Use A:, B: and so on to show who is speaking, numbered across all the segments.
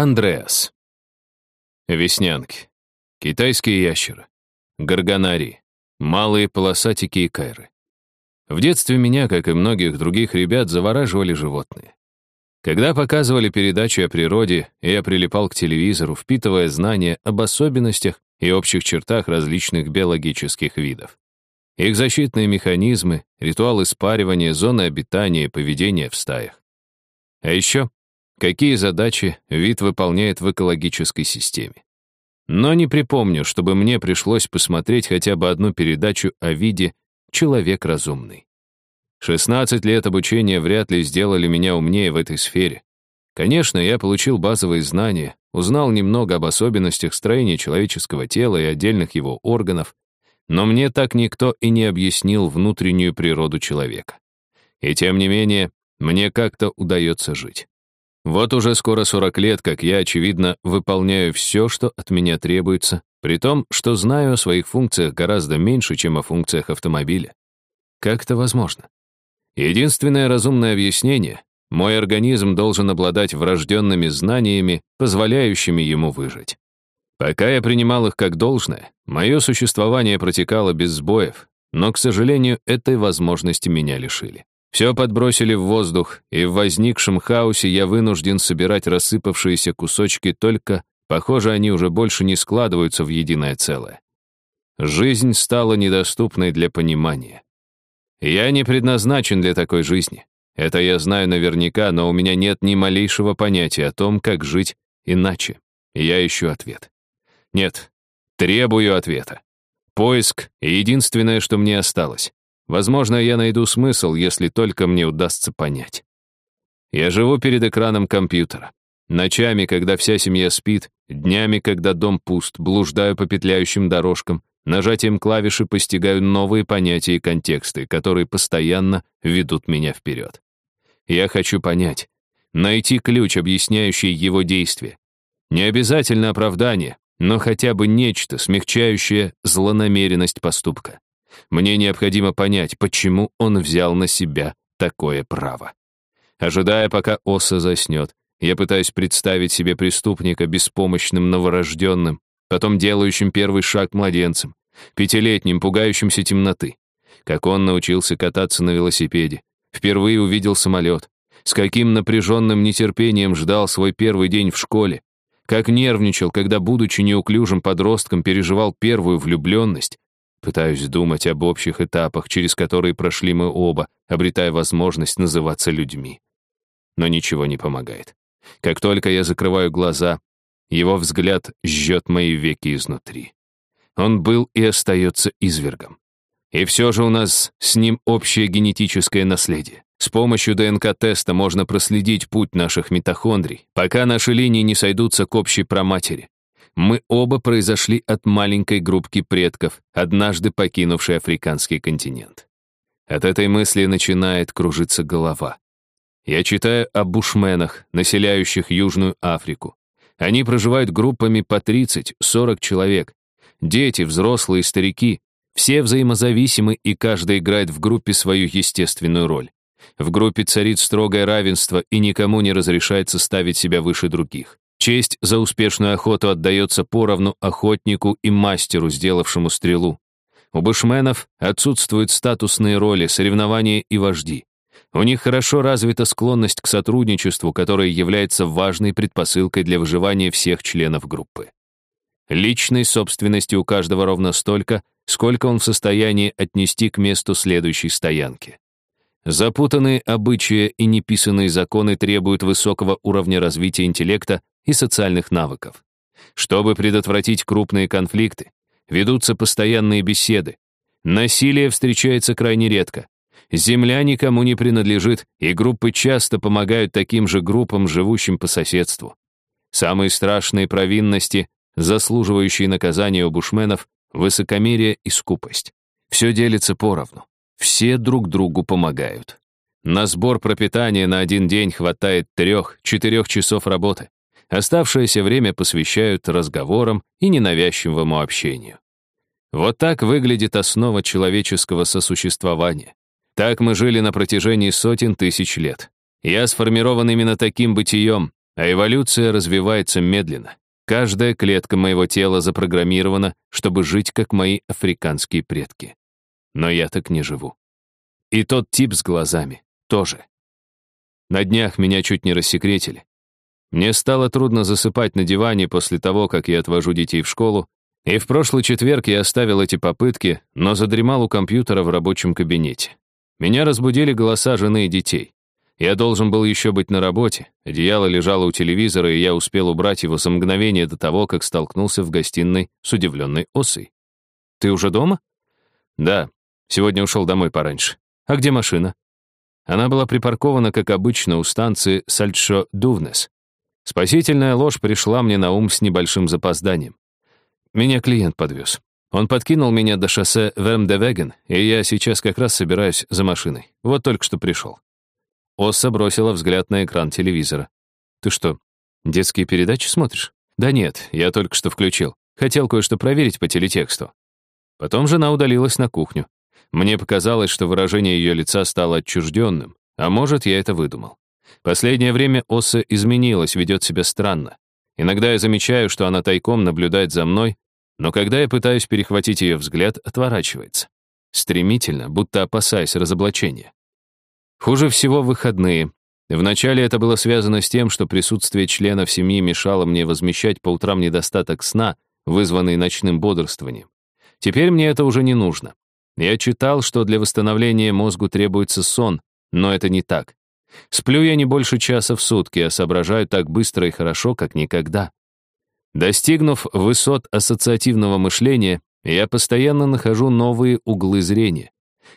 A: Андреас. Веснянки. Китайские ящеры. Гарганарии. Малые полосатики и кайры. В детстве меня, как и многих других ребят, завораживали животные. Когда показывали передачи о природе, я прилипал к телевизору, впитывая знания об особенностях и общих чертах различных биологических видов. Их защитные механизмы, ритуалы спаривания, зоны обитания и поведение в стаях. А еще, какие задачи вид выполняет в экологической системе. Но не припомню, чтобы мне пришлось посмотреть хотя бы одну передачу о виде «Человек разумный». 16 лет обучения вряд ли сделали меня умнее в этой сфере. Конечно, я получил базовые знания, узнал немного об особенностях строения человеческого тела и отдельных его органов, но мне так никто и не объяснил внутреннюю природу человека. И тем не менее, мне как-то удается жить. Вот уже скоро 40 лет, как я, очевидно, выполняю все, что от меня требуется, при том, что знаю о своих функциях гораздо меньше, чем о функциях автомобиля. Как это возможно? Единственное разумное объяснение — мой организм должен обладать врожденными знаниями, позволяющими ему выжить. Пока я принимал их как должное, мое существование протекало без сбоев, но, к сожалению, этой возможности меня лишили. Все подбросили в воздух, и в возникшем хаосе я вынужден собирать рассыпавшиеся кусочки, только, похоже, они уже больше не складываются в единое целое. Жизнь стала недоступной для понимания. Я не предназначен для такой жизни. Это я знаю наверняка, но у меня нет ни малейшего понятия о том, как жить иначе. Я ищу ответ. Нет, требую ответа. Поиск — единственное, что мне осталось. Возможно, я найду смысл, если только мне удастся понять. Я живу перед экраном компьютера. Ночами, когда вся семья спит, днями, когда дом пуст, блуждаю по петляющим дорожкам, нажатием клавиши постигаю новые понятия и контексты, которые постоянно ведут меня вперед. Я хочу понять, найти ключ, объясняющий его действие. Не обязательно оправдание, но хотя бы нечто, смягчающее злонамеренность поступка. Мне необходимо понять, почему он взял на себя такое право. Ожидая, пока Оса заснет, я пытаюсь представить себе преступника беспомощным новорожденным, потом делающим первый шаг младенцем, пятилетним, пугающимся темноты. Как он научился кататься на велосипеде, впервые увидел самолет, с каким напряженным нетерпением ждал свой первый день в школе, как нервничал, когда, будучи неуклюжим подростком, переживал первую влюбленность, Пытаюсь думать об общих этапах, через которые прошли мы оба, обретая возможность называться людьми. Но ничего не помогает. Как только я закрываю глаза, его взгляд жжет мои веки изнутри. Он был и остается извергом. И все же у нас с ним общее генетическое наследие. С помощью ДНК-теста можно проследить путь наших митохондрий, пока наши линии не сойдутся к общей проматери. Мы оба произошли от маленькой группки предков, однажды покинувшей африканский континент. От этой мысли начинает кружиться голова. Я читаю о бушменах, населяющих Южную Африку. Они проживают группами по 30-40 человек. Дети, взрослые, старики. Все взаимозависимы, и каждый играет в группе свою естественную роль. В группе царит строгое равенство, и никому не разрешается ставить себя выше других. Честь за успешную охоту отдается поровну охотнику и мастеру, сделавшему стрелу. У бушменов отсутствуют статусные роли, соревнования и вожди. У них хорошо развита склонность к сотрудничеству, которая является важной предпосылкой для выживания всех членов группы. Личной собственности у каждого ровно столько, сколько он в состоянии отнести к месту следующей стоянки. Запутанные обычаи и неписанные законы требуют высокого уровня развития интеллекта и социальных навыков. Чтобы предотвратить крупные конфликты, ведутся постоянные беседы. Насилие встречается крайне редко. Земля никому не принадлежит, и группы часто помогают таким же группам, живущим по соседству. Самые страшные провинности, заслуживающие наказания у бушменов, высокомерие и скупость. Все делится поровну. Все друг другу помогают. На сбор пропитания на один день хватает трех-четырех часов работы. Оставшееся время посвящают разговорам и ненавязчивому общению. Вот так выглядит основа человеческого сосуществования. Так мы жили на протяжении сотен тысяч лет. Я сформирован именно таким бытием, а эволюция развивается медленно. Каждая клетка моего тела запрограммирована, чтобы жить, как мои африканские предки. Но я так не живу. И тот тип с глазами тоже. На днях меня чуть не рассекретили. Мне стало трудно засыпать на диване после того, как я отвожу детей в школу, и в прошлый четверг я оставил эти попытки, но задремал у компьютера в рабочем кабинете. Меня разбудили голоса жены и детей. Я должен был еще быть на работе. Одеяло лежало у телевизора, и я успел убрать его за мгновение до того, как столкнулся в гостиной с удивленной осой. «Ты уже дома?» «Да. Сегодня ушел домой пораньше. А где машина?» Она была припаркована, как обычно, у станции Сальчо-Дувнес. Спасительная ложь пришла мне на ум с небольшим запозданием. Меня клиент подвез. Он подкинул меня до шоссе Вермдевеген, и я сейчас как раз собираюсь за машиной. Вот только что пришел. Осса бросила взгляд на экран телевизора. «Ты что, детские передачи смотришь?» «Да нет, я только что включил. Хотел кое-что проверить по телетексту». Потом жена удалилась на кухню. Мне показалось, что выражение ее лица стало отчужденным, а может, я это выдумал. Последнее время Осса изменилась, ведет себя странно. Иногда я замечаю, что она тайком наблюдает за мной, но когда я пытаюсь перехватить ее взгляд, отворачивается. Стремительно, будто опасаясь разоблачения. Хуже всего выходные. Вначале это было связано с тем, что присутствие членов семьи мешало мне возмещать по утрам недостаток сна, вызванный ночным бодрствованием. Теперь мне это уже не нужно. Я читал, что для восстановления мозгу требуется сон, но это не так. Сплю я не больше часа в сутки, а соображаю так быстро и хорошо, как никогда. Достигнув высот ассоциативного мышления, я постоянно нахожу новые углы зрения.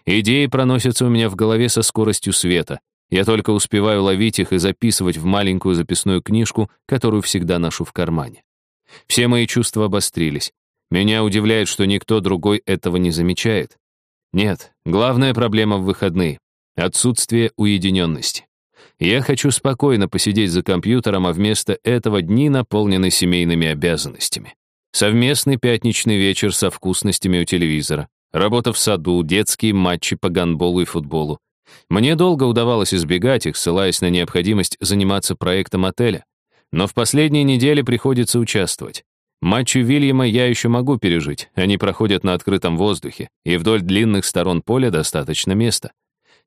A: Идеи проносятся у меня в голове со скоростью света. Я только успеваю ловить их и записывать в маленькую записную книжку, которую всегда ношу в кармане. Все мои чувства обострились. Меня удивляет, что никто другой этого не замечает. Нет, главная проблема в выходные — отсутствие уединенности. Я хочу спокойно посидеть за компьютером, а вместо этого дни наполнены семейными обязанностями. Совместный пятничный вечер со вкусностями у телевизора, Работа в саду, детские матчи по гандболу и футболу. Мне долго удавалось избегать их, ссылаясь на необходимость заниматься проектом отеля. Но в последние недели приходится участвовать. Матчи Вильяма я еще могу пережить. Они проходят на открытом воздухе, и вдоль длинных сторон поля достаточно места.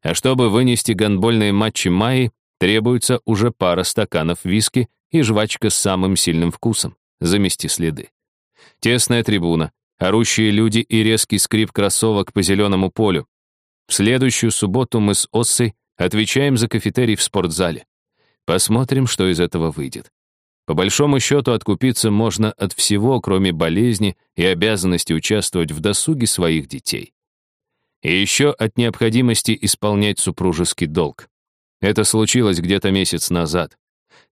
A: А чтобы вынести гандбольные матчи Майи, требуется уже пара стаканов виски и жвачка с самым сильным вкусом. Замести следы. Тесная трибуна, орущие люди и резкий скрип кроссовок по зеленому полю. В следующую субботу мы с Оссой отвечаем за кафетерий в спортзале. Посмотрим, что из этого выйдет. По большому счету, откупиться можно от всего, кроме болезни и обязанности участвовать в досуге своих детей. И еще от необходимости исполнять супружеский долг. Это случилось где-то месяц назад.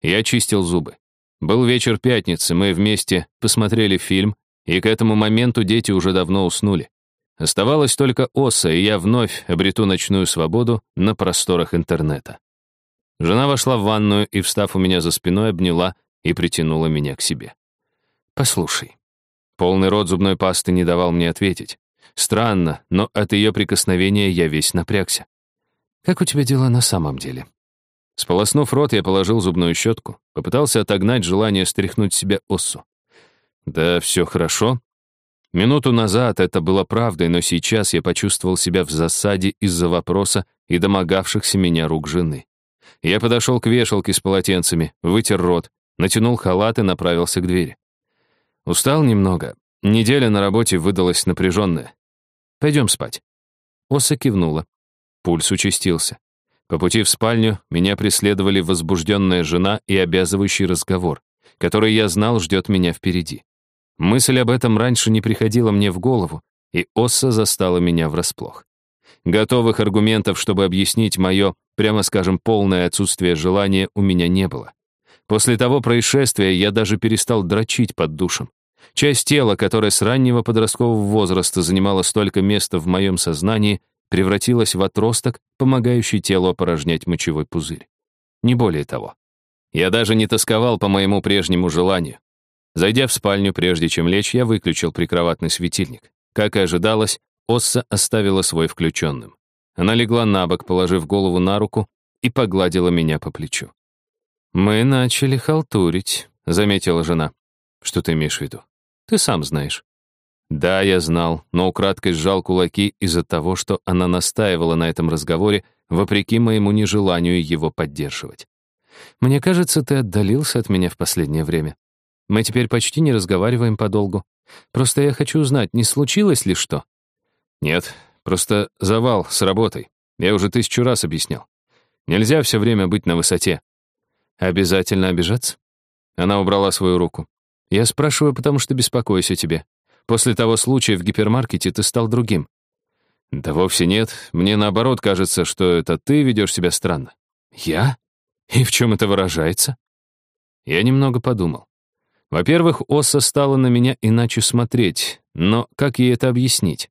A: Я чистил зубы. Был вечер пятницы, мы вместе посмотрели фильм, и к этому моменту дети уже давно уснули. Оставалась только Оса, и я вновь обрету ночную свободу на просторах интернета. Жена вошла в ванную и, встав у меня за спиной, обняла и притянула меня к себе. «Послушай». Полный рот зубной пасты не давал мне ответить. Странно, но от ее прикосновения я весь напрягся. «Как у тебя дела на самом деле?» Сполоснув рот, я положил зубную щетку, попытался отогнать желание стряхнуть себя Оссу. Да, все хорошо. Минуту назад это было правдой, но сейчас я почувствовал себя в засаде из-за вопроса и домогавшихся меня рук жены. Я подошел к вешалке с полотенцами, вытер рот, натянул халат и направился к двери. Устал немного. Неделя на работе выдалась напряженная. Пойдем спать. Оса кивнула. Пульс участился. По пути в спальню меня преследовали возбужденная жена и обязывающий разговор, который я знал ждет меня впереди. Мысль об этом раньше не приходила мне в голову, и Осса застала меня врасплох. Готовых аргументов, чтобы объяснить мое, прямо скажем, полное отсутствие желания у меня не было. После того происшествия я даже перестал дрочить под душем. Часть тела, которая с раннего подросткового возраста занимала столько места в моем сознании, превратилась в отросток, помогающий телу опорожнять мочевой пузырь. Не более того. Я даже не тосковал по моему прежнему желанию. Зайдя в спальню, прежде чем лечь, я выключил прикроватный светильник. Как и ожидалось, Осса оставила свой включенным. Она легла на бок, положив голову на руку, и погладила меня по плечу. «Мы начали халтурить», — заметила жена. «Что ты имеешь в виду?» «Ты сам знаешь». Да, я знал, но украдкой сжал кулаки из-за того, что она настаивала на этом разговоре, вопреки моему нежеланию его поддерживать. «Мне кажется, ты отдалился от меня в последнее время. Мы теперь почти не разговариваем подолгу. Просто я хочу узнать, не случилось ли что?» «Нет, просто завал с работой. Я уже тысячу раз объяснял. Нельзя все время быть на высоте. Обязательно обижаться? Она убрала свою руку. Я спрашиваю, потому что беспокоюсь о тебе. После того случая в гипермаркете ты стал другим. Да вовсе нет. Мне наоборот кажется, что это ты ведешь себя странно. Я? И в чем это выражается? Я немного подумал. Во-первых, Оса стала на меня иначе смотреть, но как ей это объяснить?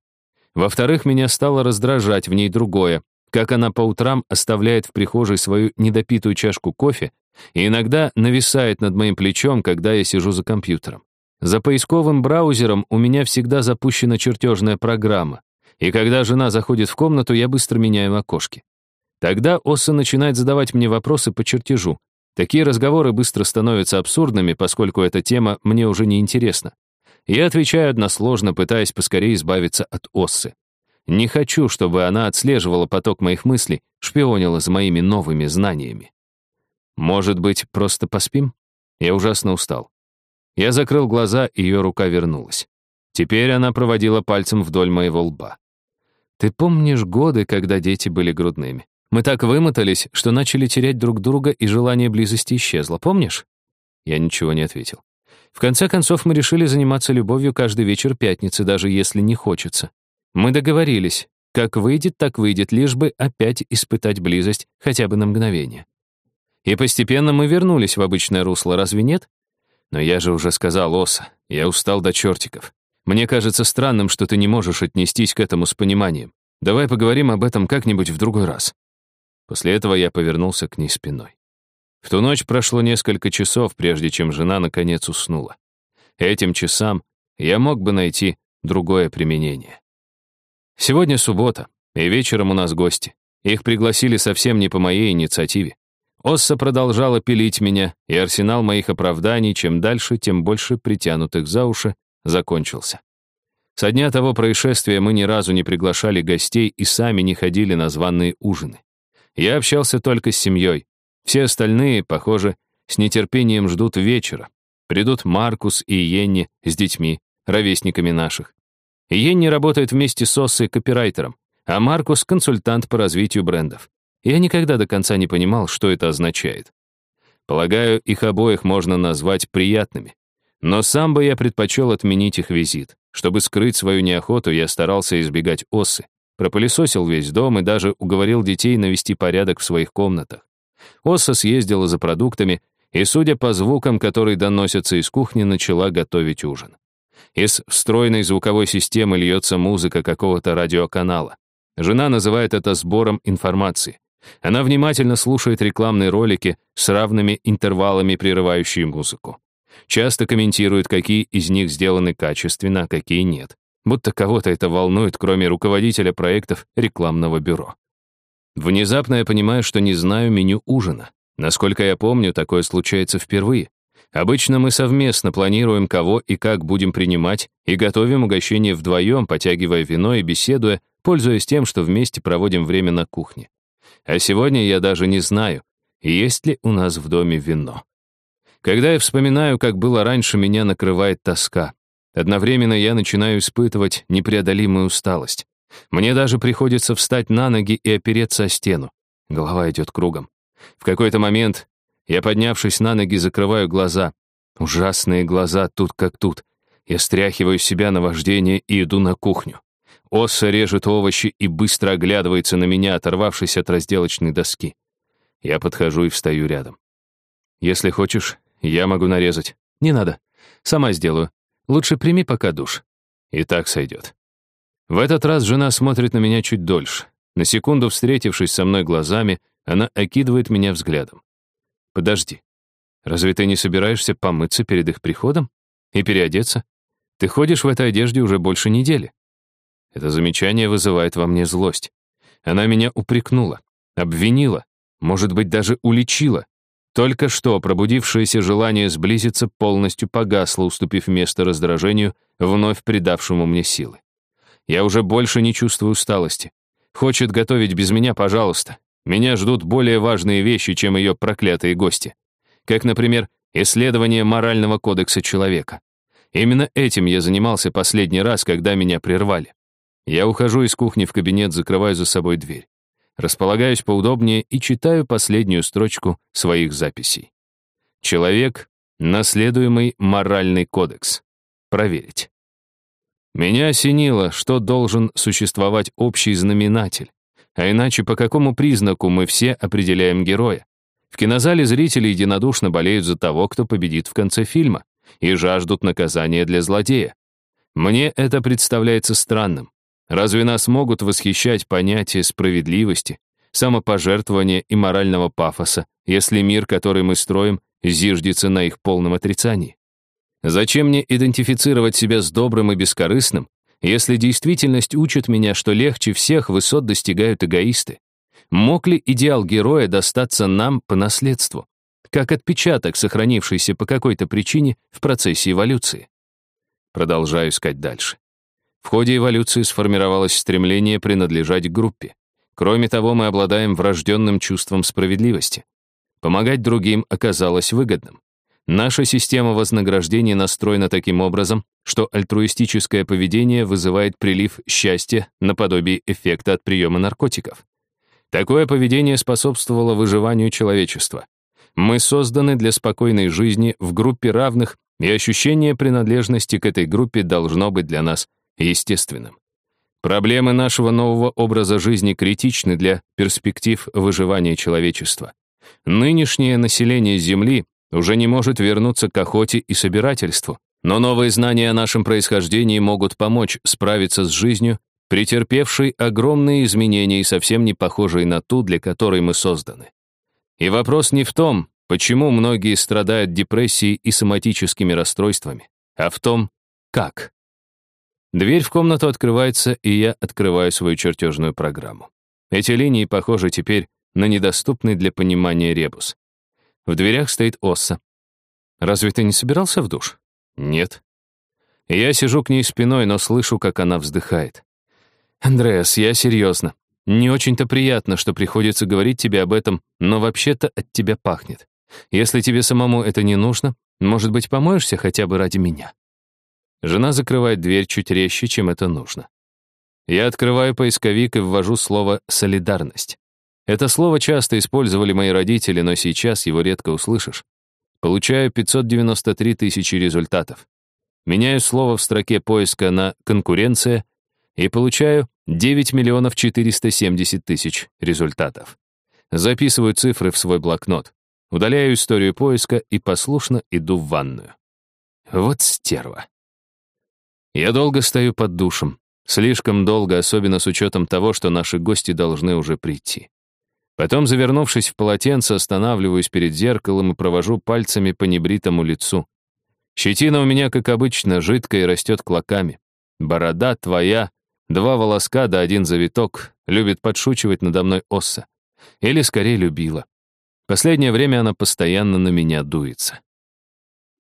A: Во-вторых, меня стало раздражать в ней другое, как она по утрам оставляет в прихожей свою недопитую чашку кофе и иногда нависает над моим плечом, когда я сижу за компьютером. За поисковым браузером у меня всегда запущена чертежная программа, и когда жена заходит в комнату, я быстро меняю окошки. Тогда Осса начинает задавать мне вопросы по чертежу. Такие разговоры быстро становятся абсурдными, поскольку эта тема мне уже не интересна. Я отвечаю односложно, пытаясь поскорее избавиться от Оссы. Не хочу, чтобы она отслеживала поток моих мыслей, шпионила за моими новыми знаниями. Может быть, просто поспим? Я ужасно устал. Я закрыл глаза, и ее рука вернулась. Теперь она проводила пальцем вдоль моего лба. Ты помнишь годы, когда дети были грудными? Мы так вымотались, что начали терять друг друга, и желание близости исчезло, помнишь? Я ничего не ответил. В конце концов, мы решили заниматься любовью каждый вечер пятницы, даже если не хочется. Мы договорились, как выйдет, так выйдет, лишь бы опять испытать близость хотя бы на мгновение. И постепенно мы вернулись в обычное русло, разве нет? Но я же уже сказал, Оса, я устал до чертиков. Мне кажется странным, что ты не можешь отнестись к этому с пониманием. Давай поговорим об этом как-нибудь в другой раз. После этого я повернулся к ней спиной. В ту ночь прошло несколько часов, прежде чем жена наконец уснула. Этим часам я мог бы найти другое применение. Сегодня суббота, и вечером у нас гости. Их пригласили совсем не по моей инициативе. Осса продолжала пилить меня, и арсенал моих оправданий, чем дальше, тем больше притянутых за уши, закончился. Со дня того происшествия мы ни разу не приглашали гостей и сами не ходили на званные ужины. Я общался только с семьей. Все остальные, похоже, с нетерпением ждут вечера. Придут Маркус и Йенни с детьми, ровесниками наших. Йенни работает вместе с Оссой копирайтером, а Маркус — консультант по развитию брендов. Я никогда до конца не понимал, что это означает. Полагаю, их обоих можно назвать приятными. Но сам бы я предпочел отменить их визит. Чтобы скрыть свою неохоту, я старался избегать осы. Пропылесосил весь дом и даже уговорил детей навести порядок в своих комнатах. Оса съездила за продуктами и, судя по звукам, которые доносятся из кухни, начала готовить ужин. Из встроенной звуковой системы льется музыка какого-то радиоканала. Жена называет это сбором информации. Она внимательно слушает рекламные ролики с равными интервалами, прерывающие музыку. Часто комментирует, какие из них сделаны качественно, а какие нет. Будто кого-то это волнует, кроме руководителя проектов рекламного бюро. Внезапно я понимаю, что не знаю меню ужина. Насколько я помню, такое случается впервые. Обычно мы совместно планируем, кого и как будем принимать, и готовим угощение вдвоем, потягивая вино и беседуя, пользуясь тем, что вместе проводим время на кухне. А сегодня я даже не знаю, есть ли у нас в доме вино. Когда я вспоминаю, как было раньше, меня накрывает тоска. Одновременно я начинаю испытывать непреодолимую усталость. Мне даже приходится встать на ноги и опереться о стену. Голова идет кругом. В какой-то момент я, поднявшись на ноги, закрываю глаза. Ужасные глаза тут как тут. Я стряхиваю себя на вождение и иду на кухню. Осса режет овощи и быстро оглядывается на меня, оторвавшись от разделочной доски. Я подхожу и встаю рядом. Если хочешь, я могу нарезать. Не надо. Сама сделаю. Лучше прими пока душ. И так сойдет. В этот раз жена смотрит на меня чуть дольше. На секунду встретившись со мной глазами, она окидывает меня взглядом. Подожди. Разве ты не собираешься помыться перед их приходом? И переодеться? Ты ходишь в этой одежде уже больше недели. Это замечание вызывает во мне злость. Она меня упрекнула, обвинила, может быть, даже уличила. Только что пробудившееся желание сблизиться полностью погасло, уступив место раздражению, вновь придавшему мне силы. Я уже больше не чувствую усталости. Хочет готовить без меня, пожалуйста. Меня ждут более важные вещи, чем ее проклятые гости. Как, например, исследование морального кодекса человека. Именно этим я занимался последний раз, когда меня прервали. Я ухожу из кухни в кабинет, закрываю за собой дверь. Располагаюсь поудобнее и читаю последнюю строчку своих записей. Человек — наследуемый моральный кодекс. Проверить. Меня осенило, что должен существовать общий знаменатель. А иначе по какому признаку мы все определяем героя? В кинозале зрители единодушно болеют за того, кто победит в конце фильма, и жаждут наказания для злодея. Мне это представляется странным. Разве нас могут восхищать понятия справедливости, самопожертвования и морального пафоса, если мир, который мы строим, зиждется на их полном отрицании? Зачем мне идентифицировать себя с добрым и бескорыстным, если действительность учит меня, что легче всех высот достигают эгоисты? Мог ли идеал героя достаться нам по наследству, как отпечаток, сохранившийся по какой-то причине в процессе эволюции? Продолжаю искать дальше. В ходе эволюции сформировалось стремление принадлежать группе. Кроме того, мы обладаем врожденным чувством справедливости. Помогать другим оказалось выгодным. Наша система вознаграждения настроена таким образом, что альтруистическое поведение вызывает прилив счастья наподобие эффекта от приема наркотиков. Такое поведение способствовало выживанию человечества. Мы созданы для спокойной жизни в группе равных, и ощущение принадлежности к этой группе должно быть для нас естественным. Проблемы нашего нового образа жизни критичны для перспектив выживания человечества. Нынешнее население Земли уже не может вернуться к охоте и собирательству, но новые знания о нашем происхождении могут помочь справиться с жизнью, претерпевшей огромные изменения и совсем не похожей на ту, для которой мы созданы. И вопрос не в том, почему многие страдают депрессией и соматическими расстройствами, а в том, как. Дверь в комнату открывается, и я открываю свою чертежную программу. Эти линии похожи теперь на недоступный для понимания ребус. В дверях стоит Осса. «Разве ты не собирался в душ?» «Нет». Я сижу к ней спиной, но слышу, как она вздыхает. «Андреас, я серьезно. Не очень-то приятно, что приходится говорить тебе об этом, но вообще-то от тебя пахнет. Если тебе самому это не нужно, может быть, помоешься хотя бы ради меня?» Жена закрывает дверь чуть резче, чем это нужно. Я открываю поисковик и ввожу слово «солидарность». Это слово часто использовали мои родители, но сейчас его редко услышишь. Получаю 593 тысячи результатов. Меняю слово в строке поиска на «конкуренция» и получаю 9 миллионов 470 тысяч результатов. Записываю цифры в свой блокнот, удаляю историю поиска и послушно иду в ванную. Вот стерва. Я долго стою под душем. Слишком долго, особенно с учетом того, что наши гости должны уже прийти. Потом, завернувшись в полотенце, останавливаюсь перед зеркалом и провожу пальцами по небритому лицу. Щетина у меня, как обычно, жидкая и растет клоками. Борода твоя, два волоска да один завиток, любит подшучивать надо мной Осса. Или скорее любила. Последнее время она постоянно на меня дуется.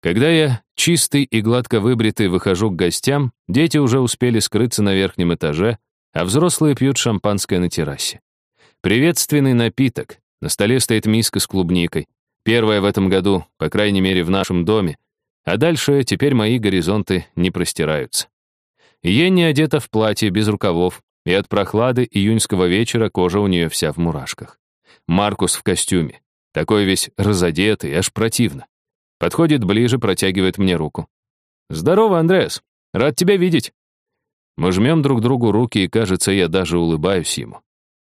A: Когда я, чистый и гладко выбритый, выхожу к гостям, дети уже успели скрыться на верхнем этаже, а взрослые пьют шампанское на террасе. Приветственный напиток. На столе стоит миска с клубникой. Первая в этом году, по крайней мере, в нашем доме. А дальше теперь мои горизонты не простираются. Енни одета в платье без рукавов, и от прохлады июньского вечера кожа у нее вся в мурашках. Маркус в костюме. Такой весь разодетый, аж противно. Подходит ближе, протягивает мне руку. «Здорово, Андреас. Рад тебя видеть». Мы жмем друг другу руки, и, кажется, я даже улыбаюсь ему.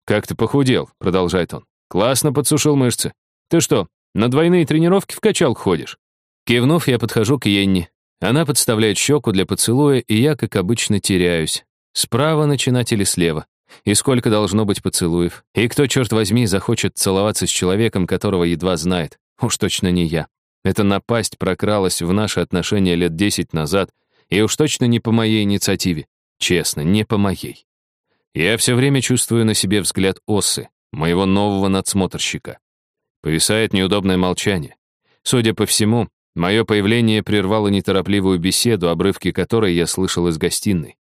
A: «Как ты похудел», — продолжает он. «Классно подсушил мышцы. Ты что, на двойные тренировки в качал ходишь?» Кивнув, я подхожу к Йенни. Она подставляет щеку для поцелуя, и я, как обычно, теряюсь. Справа начинать или слева? И сколько должно быть поцелуев? И кто, черт возьми, захочет целоваться с человеком, которого едва знает? Уж точно не я. Эта напасть прокралась в наши отношения лет десять назад, и уж точно не по моей инициативе. Честно, не по моей. Я все время чувствую на себе взгляд Осы, моего нового надсмотрщика. Повисает неудобное молчание. Судя по всему, мое появление прервало неторопливую беседу, обрывки которой я слышал из гостиной.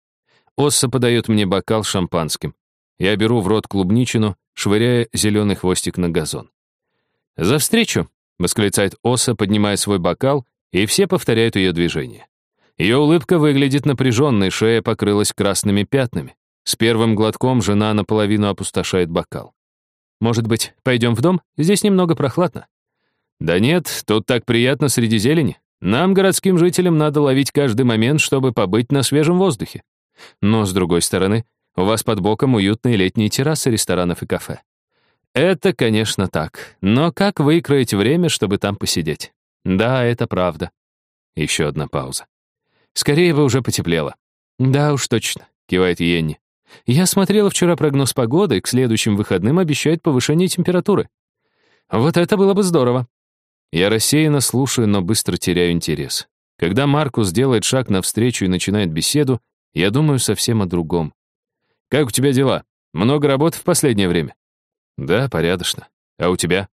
A: Осса подает мне бокал шампанским. Я беру в рот клубничину, швыряя зеленый хвостик на газон. «За встречу!» — восклицает Осса, поднимая свой бокал, и все повторяют ее движение. Ее улыбка выглядит напряженной, шея покрылась красными пятнами. С первым глотком жена наполовину опустошает бокал. «Может быть, пойдем в дом? Здесь немного прохладно». «Да нет, тут так приятно среди зелени. Нам, городским жителям, надо ловить каждый момент, чтобы побыть на свежем воздухе. Но, с другой стороны, у вас под боком уютные летние террасы ресторанов и кафе. Это, конечно, так. Но как выкроить время, чтобы там посидеть? Да, это правда. Еще одна пауза. Скорее бы уже потеплело. Да уж точно, кивает Йенни. Я смотрела вчера прогноз погоды, к следующим выходным обещают повышение температуры. Вот это было бы здорово. Я рассеянно слушаю, но быстро теряю интерес. Когда Маркус делает шаг навстречу и начинает беседу, я думаю совсем о другом. «Как у тебя дела? Много работы в последнее время?» «Да, порядочно. А у тебя?»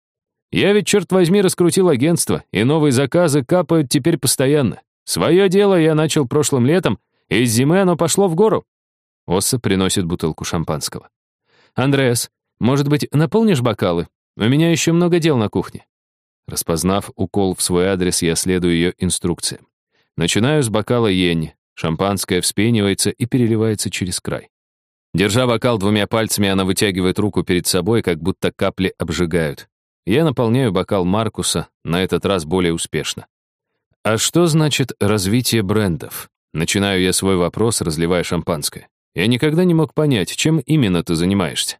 A: «Я ведь, черт возьми, раскрутил агентство, и новые заказы капают теперь постоянно. Свое дело я начал прошлым летом, и с зимы оно пошло в гору». Осса приносит бутылку шампанского. «Андреас, может быть, наполнишь бокалы? У меня еще много дел на кухне». Распознав укол в свой адрес, я следую ее инструкциям. Начинаю с бокала Йенни. Шампанское вспенивается и переливается через край. Держа бокал двумя пальцами, она вытягивает руку перед собой, как будто капли обжигают. Я наполняю бокал Маркуса, на этот раз более успешно. А что значит развитие брендов? Начинаю я свой вопрос, разливая шампанское. Я никогда не мог понять, чем именно ты занимаешься.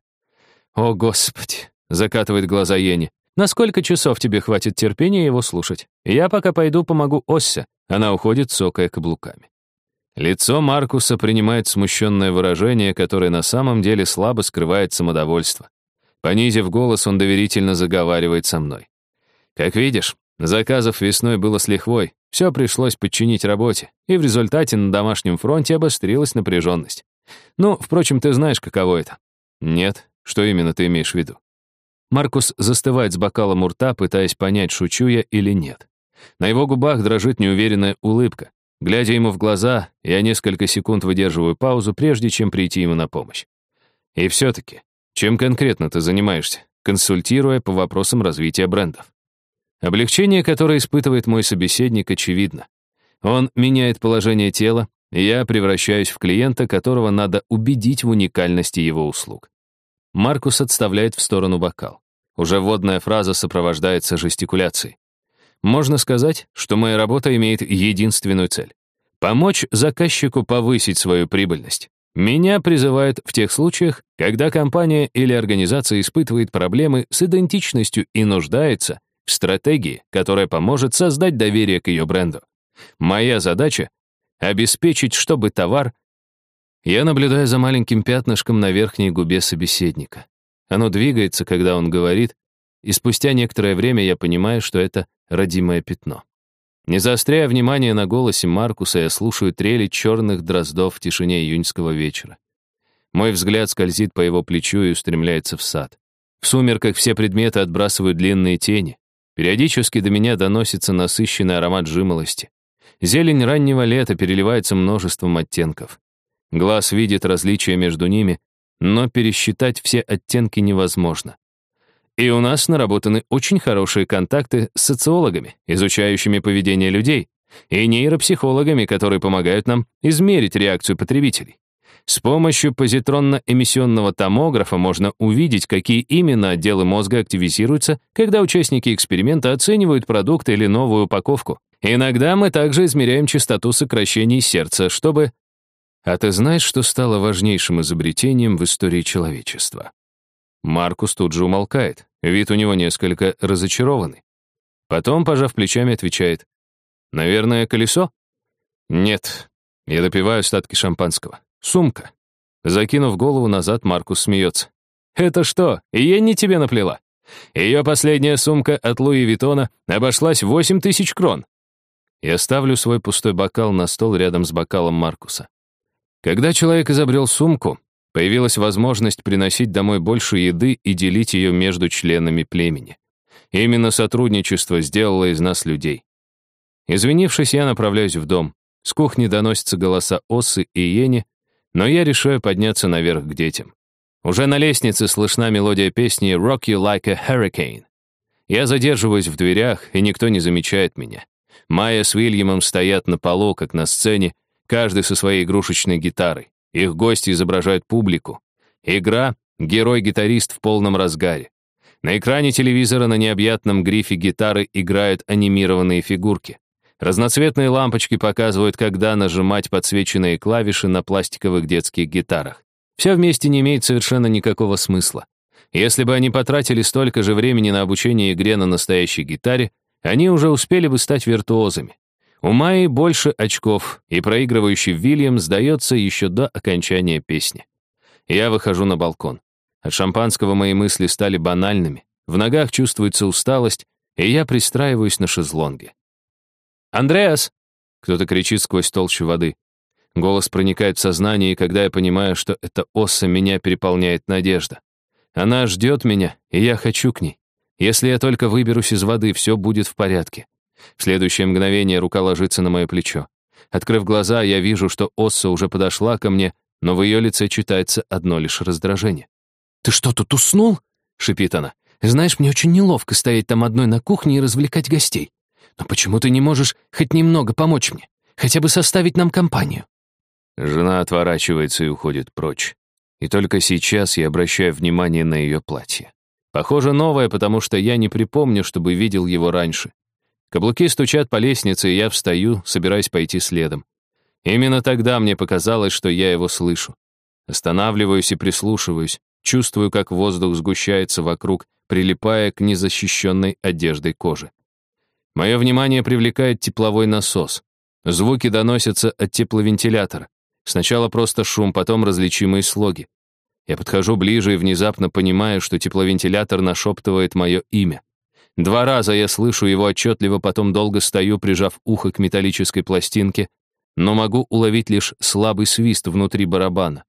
A: О, Господи, закатывает глаза Ени. На сколько часов тебе хватит терпения его слушать? Я пока пойду помогу Оссе. Она уходит, сокая каблуками. Лицо Маркуса принимает смущенное выражение, которое на самом деле слабо скрывает самодовольство. Понизив голос, он доверительно заговаривает со мной. «Как видишь, заказов весной было с лихвой, все пришлось подчинить работе, и в результате на домашнем фронте обострилась напряженность. Ну, впрочем, ты знаешь, каково это». «Нет, что именно ты имеешь в виду?» Маркус застывает с бокалом у рта, пытаясь понять, шучу я или нет. На его губах дрожит неуверенная улыбка. Глядя ему в глаза, я несколько секунд выдерживаю паузу, прежде чем прийти ему на помощь. И все-таки, чем конкретно ты занимаешься, консультируя по вопросам развития брендов? Облегчение, которое испытывает мой собеседник, очевидно. Он меняет положение тела, я превращаюсь в клиента, которого надо убедить в уникальности его услуг. Маркус отставляет в сторону бокал. Уже вводная фраза сопровождается жестикуляцией. Можно сказать, что моя работа имеет единственную цель — помочь заказчику повысить свою прибыльность. Меня призывают в тех случаях, когда компания или организация испытывает проблемы с идентичностью и нуждается в стратегии, которая поможет создать доверие к ее бренду. Моя задача — обеспечить, чтобы товар... Я наблюдаю за маленьким пятнышком на верхней губе собеседника. Оно двигается, когда он говорит, и спустя некоторое время я понимаю, что это родимое пятно. Не заостряя внимание на голосе Маркуса, я слушаю трели черных дроздов в тишине июньского вечера. Мой взгляд скользит по его плечу и устремляется в сад. В сумерках все предметы отбрасывают длинные тени. Периодически до меня доносится насыщенный аромат жимолости. Зелень раннего лета переливается множеством оттенков. Глаз видит различия между ними, но пересчитать все оттенки невозможно. И у нас наработаны очень хорошие контакты с социологами, изучающими поведение людей, и нейропсихологами, которые помогают нам измерить реакцию потребителей. С помощью позитронно-эмиссионного томографа можно увидеть, какие именно отделы мозга активизируются, когда участники эксперимента оценивают продукт или новую упаковку. Иногда мы также измеряем частоту сокращений сердца, чтобы... А ты знаешь, что стало важнейшим изобретением в истории человечества? Маркус тут же умолкает. Вид у него несколько разочарованный. Потом, пожав плечами, отвечает. «Наверное, колесо?» «Нет». Я допиваю остатки шампанского. «Сумка». Закинув голову назад, Маркус смеется. «Это что, не тебе наплела? Ее последняя сумка от Луи Виттона обошлась в 8 тысяч крон». Я ставлю свой пустой бокал на стол рядом с бокалом Маркуса. Когда человек изобрел сумку, Появилась возможность приносить домой больше еды и делить ее между членами племени. Именно сотрудничество сделало из нас людей. Извинившись, я направляюсь в дом. С кухни доносятся голоса Осы и Ени, но я решаю подняться наверх к детям. Уже на лестнице слышна мелодия песни «Rock You Like a Hurricane». Я задерживаюсь в дверях, и никто не замечает меня. Майя с Уильямом стоят на полу, как на сцене, каждый со своей игрушечной гитарой. Их гости изображают публику. Игра «Герой-гитарист» в полном разгаре. На экране телевизора на необъятном грифе гитары играют анимированные фигурки. Разноцветные лампочки показывают, когда нажимать подсвеченные клавиши на пластиковых детских гитарах. Все вместе не имеет совершенно никакого смысла. Если бы они потратили столько же времени на обучение игре на настоящей гитаре, они уже успели бы стать виртуозами. У Майи больше очков, и проигрывающий Вильям сдается еще до окончания песни. Я выхожу на балкон. От шампанского мои мысли стали банальными, в ногах чувствуется усталость, и я пристраиваюсь на шезлонге. «Андреас!» — кто-то кричит сквозь толщу воды. Голос проникает в сознание, и когда я понимаю, что это Осса, меня переполняет надежда. Она ждет меня, и я хочу к ней. Если я только выберусь из воды, все будет в порядке. В следующее мгновение рука ложится на мое плечо. Открыв глаза, я вижу, что Осса уже подошла ко мне, но в ее лице читается одно лишь раздражение. «Ты что, тут уснул?» — шипит она. «Знаешь, мне очень неловко стоять там одной на кухне и развлекать гостей. Но почему ты не можешь хоть немного помочь мне? Хотя бы составить нам компанию?» Жена отворачивается и уходит прочь. И только сейчас я обращаю внимание на ее платье. Похоже, новое, потому что я не припомню, чтобы видел его раньше. Каблуки стучат по лестнице, и я встаю, собираясь пойти следом. Именно тогда мне показалось, что я его слышу. Останавливаюсь и прислушиваюсь, чувствую, как воздух сгущается вокруг, прилипая к незащищенной одеждой кожи. Мое внимание привлекает тепловой насос. Звуки доносятся от тепловентилятора. Сначала просто шум, потом различимые слоги. Я подхожу ближе и внезапно понимаю, что тепловентилятор нашептывает мое имя. Два раза я слышу его отчетливо, потом долго стою, прижав ухо к металлической пластинке, но могу уловить лишь слабый свист внутри барабана.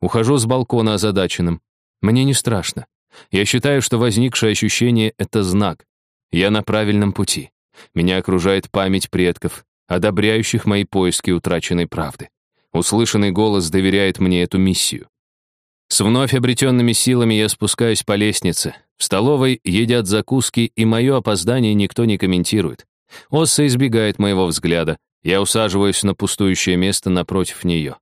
A: Ухожу с балкона озадаченным. Мне не страшно. Я считаю, что возникшее ощущение — это знак. Я на правильном пути. Меня окружает память предков, одобряющих мои поиски утраченной правды. Услышанный голос доверяет мне эту миссию. С вновь обретенными силами я спускаюсь по лестнице. В столовой едят закуски, и мое опоздание никто не комментирует. Осса избегает моего взгляда. Я усаживаюсь на пустующее место напротив нее.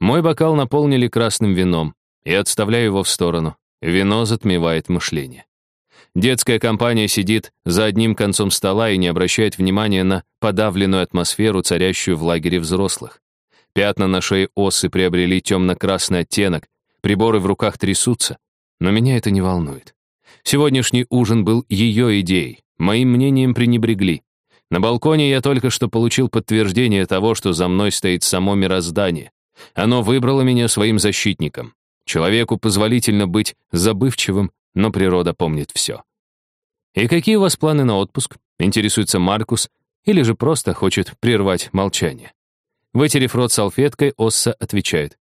A: Мой бокал наполнили красным вином. и отставляю его в сторону. Вино затмевает мышление. Детская компания сидит за одним концом стола и не обращает внимания на подавленную атмосферу, царящую в лагере взрослых. Пятна на шее осы приобрели темно-красный оттенок, приборы в руках трясутся, но меня это не волнует. Сегодняшний ужин был ее идеей, моим мнением пренебрегли. На балконе я только что получил подтверждение того, что за мной стоит само мироздание. Оно выбрало меня своим защитником. Человеку позволительно быть забывчивым, но природа помнит все. «И какие у вас планы на отпуск?» — интересуется Маркус, или же просто хочет прервать молчание. Вытерев рот салфеткой, Осса отвечает.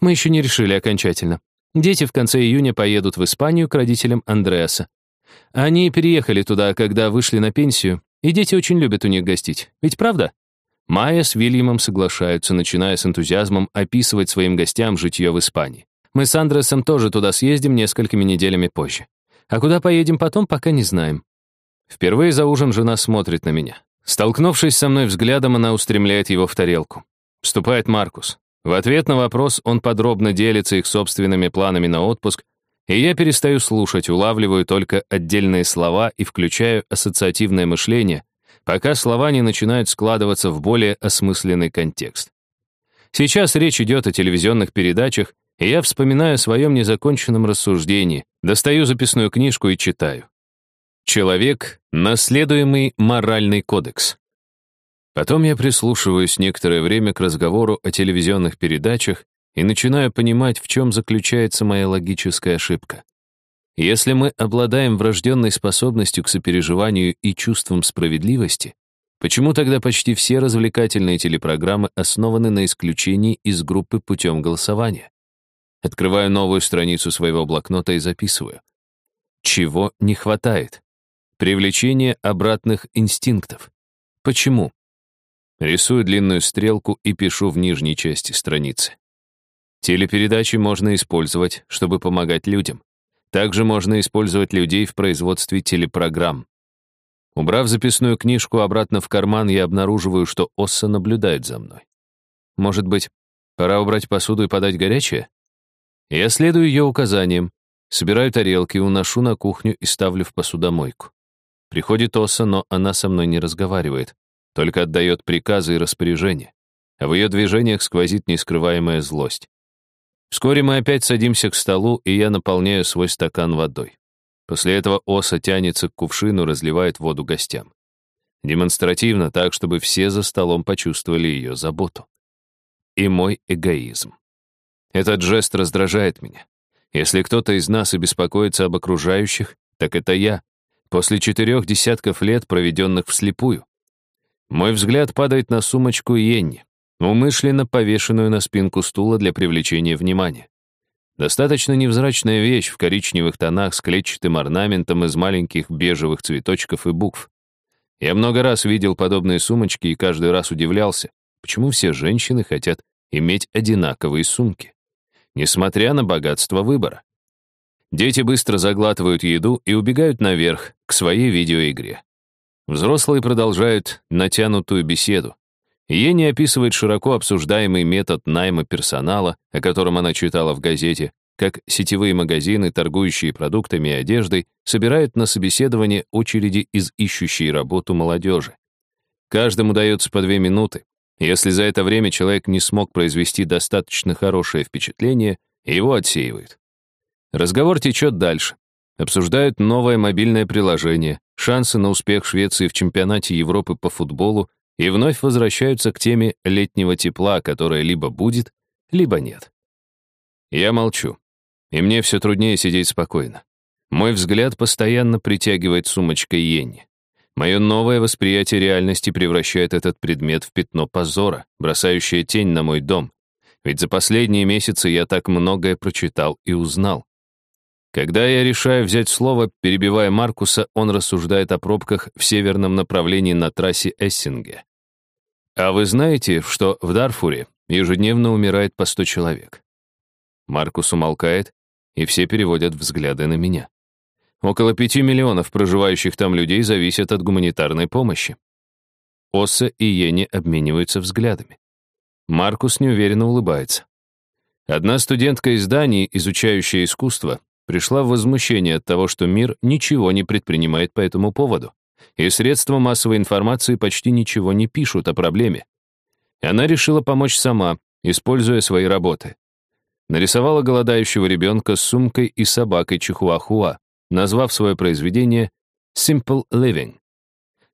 A: «Мы еще не решили окончательно. Дети в конце июня поедут в Испанию к родителям Андреаса. Они переехали туда, когда вышли на пенсию, и дети очень любят у них гостить. Ведь правда?» Майя с Вильямом соглашаются, начиная с энтузиазмом описывать своим гостям житье в Испании. Мы с Андресом тоже туда съездим несколькими неделями позже. А куда поедем потом, пока не знаем. Впервые за ужин жена смотрит на меня. Столкнувшись со мной взглядом, она устремляет его в тарелку. Вступает Маркус. В ответ на вопрос он подробно делится их собственными планами на отпуск, и я перестаю слушать, улавливаю только отдельные слова и включаю ассоциативное мышление, пока слова не начинают складываться в более осмысленный контекст. Сейчас речь идет о телевизионных передачах, и я вспоминаю о своем незаконченном рассуждении, достаю записную книжку и читаю. Человек — наследуемый моральный кодекс. Потом я прислушиваюсь некоторое время к разговору о телевизионных передачах и начинаю понимать, в чем заключается моя логическая ошибка. Если мы обладаем врожденной способностью к сопереживанию и чувством справедливости, почему тогда почти все развлекательные телепрограммы основаны на исключении из группы путем голосования? Открываю новую страницу своего блокнота и записываю. Чего не хватает? Привлечение обратных инстинктов. Почему? Рисую длинную стрелку и пишу в нижней части страницы. Телепередачи можно использовать, чтобы помогать людям. Также можно использовать людей в производстве телепрограмм. Убрав записную книжку обратно в карман, я обнаруживаю, что Осса наблюдает за мной. Может быть, пора убрать посуду и подать горячее? Я следую ее указаниям, собираю тарелки, уношу на кухню и ставлю в посудомойку. Приходит Осса, но она со мной не разговаривает, только отдает приказы и распоряжения. А в ее движениях сквозит нескрываемая злость. Вскоре мы опять садимся к столу, и я наполняю свой стакан водой. После этого Оса тянется к кувшину, разливает воду гостям. Демонстративно, так, чтобы все за столом почувствовали ее заботу. И мой эгоизм. Этот жест раздражает меня. Если кто-то из нас и беспокоится об окружающих, так это я, после четырех десятков лет, проведенных вслепую. Мой взгляд падает на сумочку Йенни, умышленно повешенную на спинку стула для привлечения внимания. Достаточно невзрачная вещь в коричневых тонах с клетчатым орнаментом из маленьких бежевых цветочков и букв. Я много раз видел подобные сумочки и каждый раз удивлялся, почему все женщины хотят иметь одинаковые сумки, несмотря на богатство выбора. Дети быстро заглатывают еду и убегают наверх, к своей видеоигре. Взрослые продолжают натянутую беседу. Ени описывает широко обсуждаемый метод найма персонала, о котором она читала в газете, как сетевые магазины, торгующие продуктами и одеждой, собирают на собеседование очереди из ищущей работу молодежи. Каждому дается по две минуты. Если за это время человек не смог произвести достаточно хорошее впечатление, его отсеивают. Разговор течет дальше. Обсуждают новое мобильное приложение, шансы на успех Швеции в чемпионате Европы по футболу и вновь возвращаются к теме летнего тепла, которое либо будет, либо нет. Я молчу, и мне все труднее сидеть спокойно. Мой взгляд постоянно притягивает сумочка Йенни. Мое новое восприятие реальности превращает этот предмет в пятно позора, бросающее тень на мой дом. Ведь за последние месяцы я так многое прочитал и узнал. Когда я решаю взять слово, перебивая Маркуса, он рассуждает о пробках в северном направлении на трассе Эссинге. А вы знаете, что в Дарфуре ежедневно умирает по 100 человек? Маркус умолкает, и все переводят взгляды на меня. Около пяти миллионов проживающих там людей зависят от гуманитарной помощи. Осса и Йенни обмениваются взглядами. Маркус неуверенно улыбается. Одна студентка из Дании, изучающая искусство, пришла в возмущение от того, что мир ничего не предпринимает по этому поводу, и средства массовой информации почти ничего не пишут о проблеме. Она решила помочь сама, используя свои работы. Нарисовала голодающего ребенка с сумкой и собакой Чихуахуа, назвав свое произведение «Simple Living».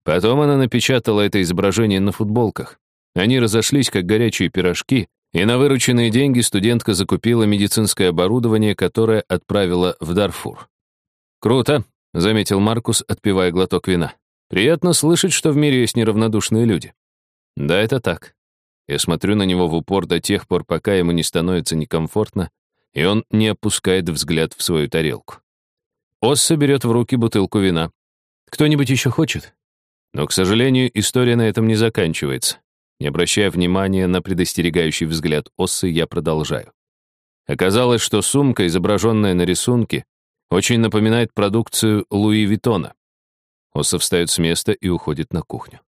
A: Потом она напечатала это изображение на футболках. Они разошлись, как горячие пирожки, и на вырученные деньги студентка закупила медицинское оборудование, которое отправила в Дарфур. «Круто», — заметил Маркус, отпивая глоток вина. «Приятно слышать, что в мире есть неравнодушные люди». «Да, это так». Я смотрю на него в упор до тех пор, пока ему не становится некомфортно, и он не опускает взгляд в свою тарелку. Осса берет в руки бутылку вина. «Кто-нибудь еще хочет?» Но, к сожалению, история на этом не заканчивается. Не обращая внимания на предостерегающий взгляд Оссы, я продолжаю. Оказалось, что сумка, изображенная на рисунке, очень напоминает продукцию Луи Виттона. Осса встает с места и уходит на кухню.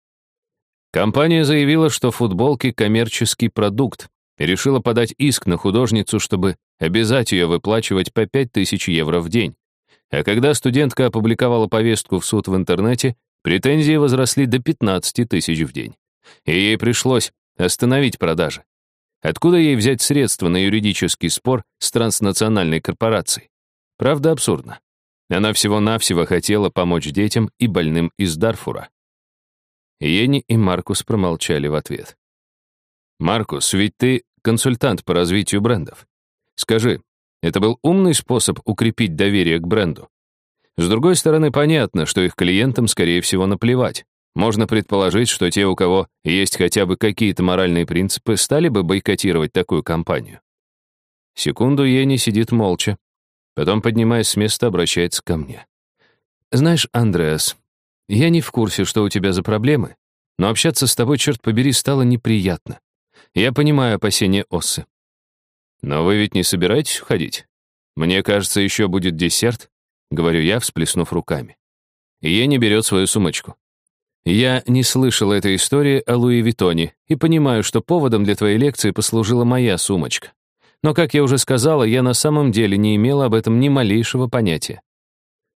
A: Компания заявила, что футболки — коммерческий продукт, и решила подать иск на художницу, чтобы обязать ее выплачивать по 5000 евро в день. А когда студентка опубликовала повестку в суд в интернете, претензии возросли до 15 тысяч в день и ей пришлось остановить продажи. Откуда ей взять средства на юридический спор с транснациональной корпорацией? Правда, абсурдно. Она всего-навсего хотела помочь детям и больным из Дарфура. Ени и Маркус промолчали в ответ. «Маркус, ведь ты консультант по развитию брендов. Скажи, это был умный способ укрепить доверие к бренду? С другой стороны, понятно, что их клиентам, скорее всего, наплевать. Можно предположить, что те, у кого есть хотя бы какие-то моральные принципы, стали бы бойкотировать такую компанию. Секунду Ени сидит молча, потом, поднимаясь с места, обращается ко мне. «Знаешь, Андреас, я не в курсе, что у тебя за проблемы, но общаться с тобой, черт побери, стало неприятно. Я понимаю опасения Оссы. Но вы ведь не собираетесь уходить? Мне кажется, еще будет десерт, говорю я, всплеснув руками. И не берет свою сумочку. Я не слышал этой истории о Луи Виттоне и понимаю, что поводом для твоей лекции послужила моя сумочка. Но, как я уже сказала, я на самом деле не имела об этом ни малейшего понятия.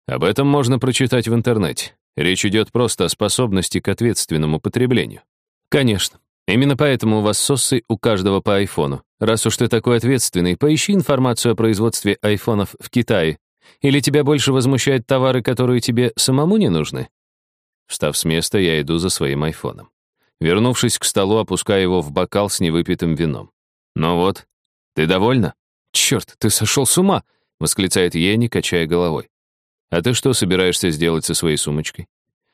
A: Об этом можно прочитать в интернете. Речь идет просто о способности к ответственному потреблению. Конечно. Именно поэтому у вас с Оссой у каждого по айфону. Раз уж ты такой ответственный, поищи информацию о производстве айфонов в Китае. Или тебя больше возмущают товары, которые тебе самому не нужны? Встав с места, я иду за своим айфоном. Вернувшись к столу, опускаю его в бокал с невыпитым вином. «Ну вот, ты довольна?» «Черт, ты сошел с ума!» — восклицает Ени, качая головой. «А ты что собираешься сделать со своей сумочкой?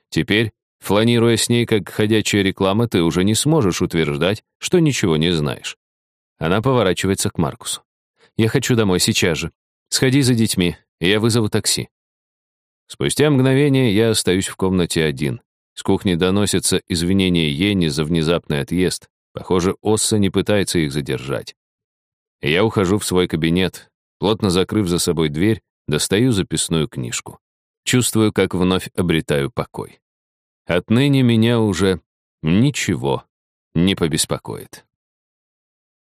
A: Теперь, фланируя с ней как ходячая реклама, ты уже не сможешь утверждать, что ничего не знаешь». Она поворачивается к Маркусу. «Я хочу домой сейчас же. Сходи за детьми, я вызову такси». Спустя мгновение я остаюсь в комнате один. С кухни доносятся извинения Ени за внезапный отъезд. Похоже, Осса не пытается их задержать. Я ухожу в свой кабинет, плотно закрыв за собой дверь, достаю записную книжку. Чувствую, как вновь обретаю покой. Отныне меня уже ничего не побеспокоит.